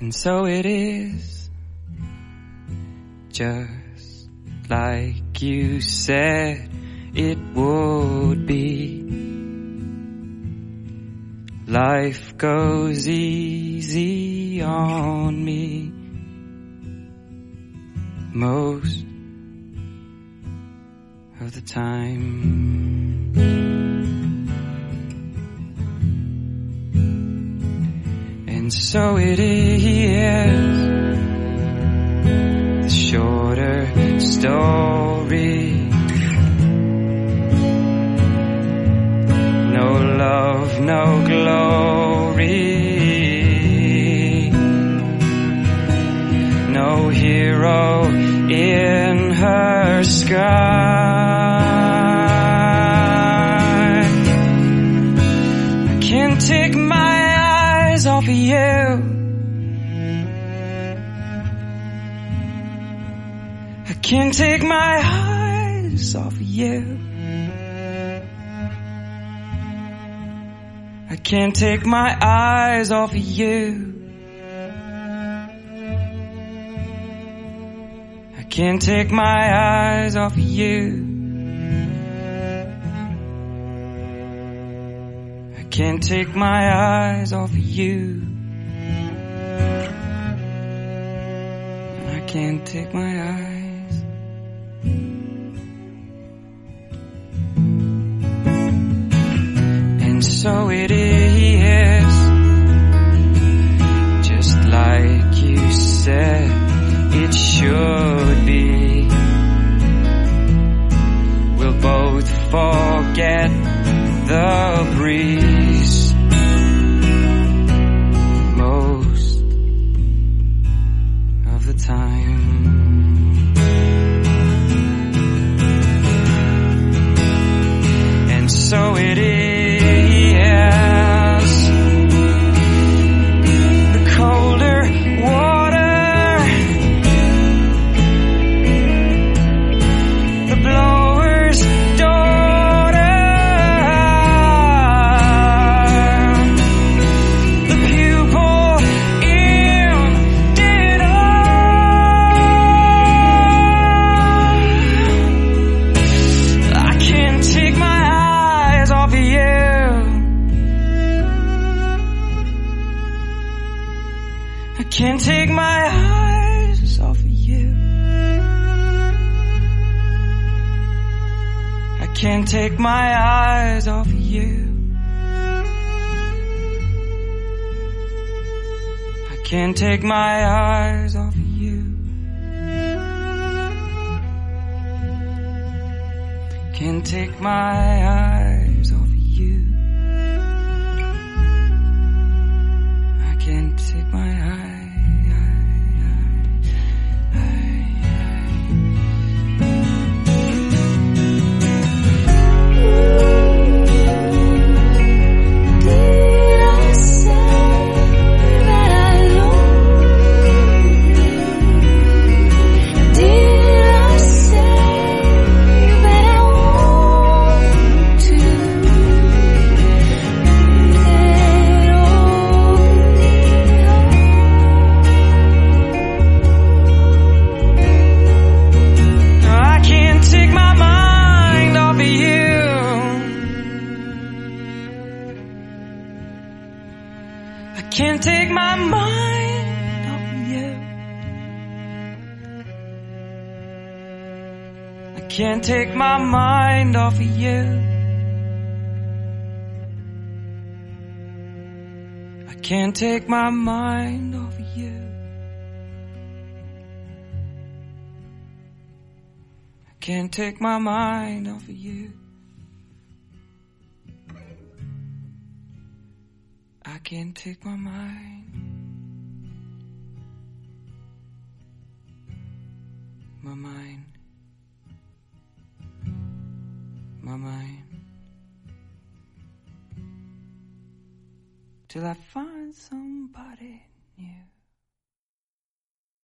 And so it is, just like you said it would be. Life goes easy on me most of the time. And so it is the shorter story. Of you. I can't take my eyes off of you. I can't take my eyes off of you. I can't take my eyes off of you. Can't take my eyes off of you. I can't take my eyes. And so it is, just like you said can't take my eyes off of you. I can't take my eyes off of you. I can't take my eyes off of you. Can't take my eyes off of you. I can't take my eye. Can't take my mind off you. I can't take my mind off of you. I can't take my mind off of you. I can't take my mind off of you. I can't take my mind. My mind. My mind. Till I find somebody new.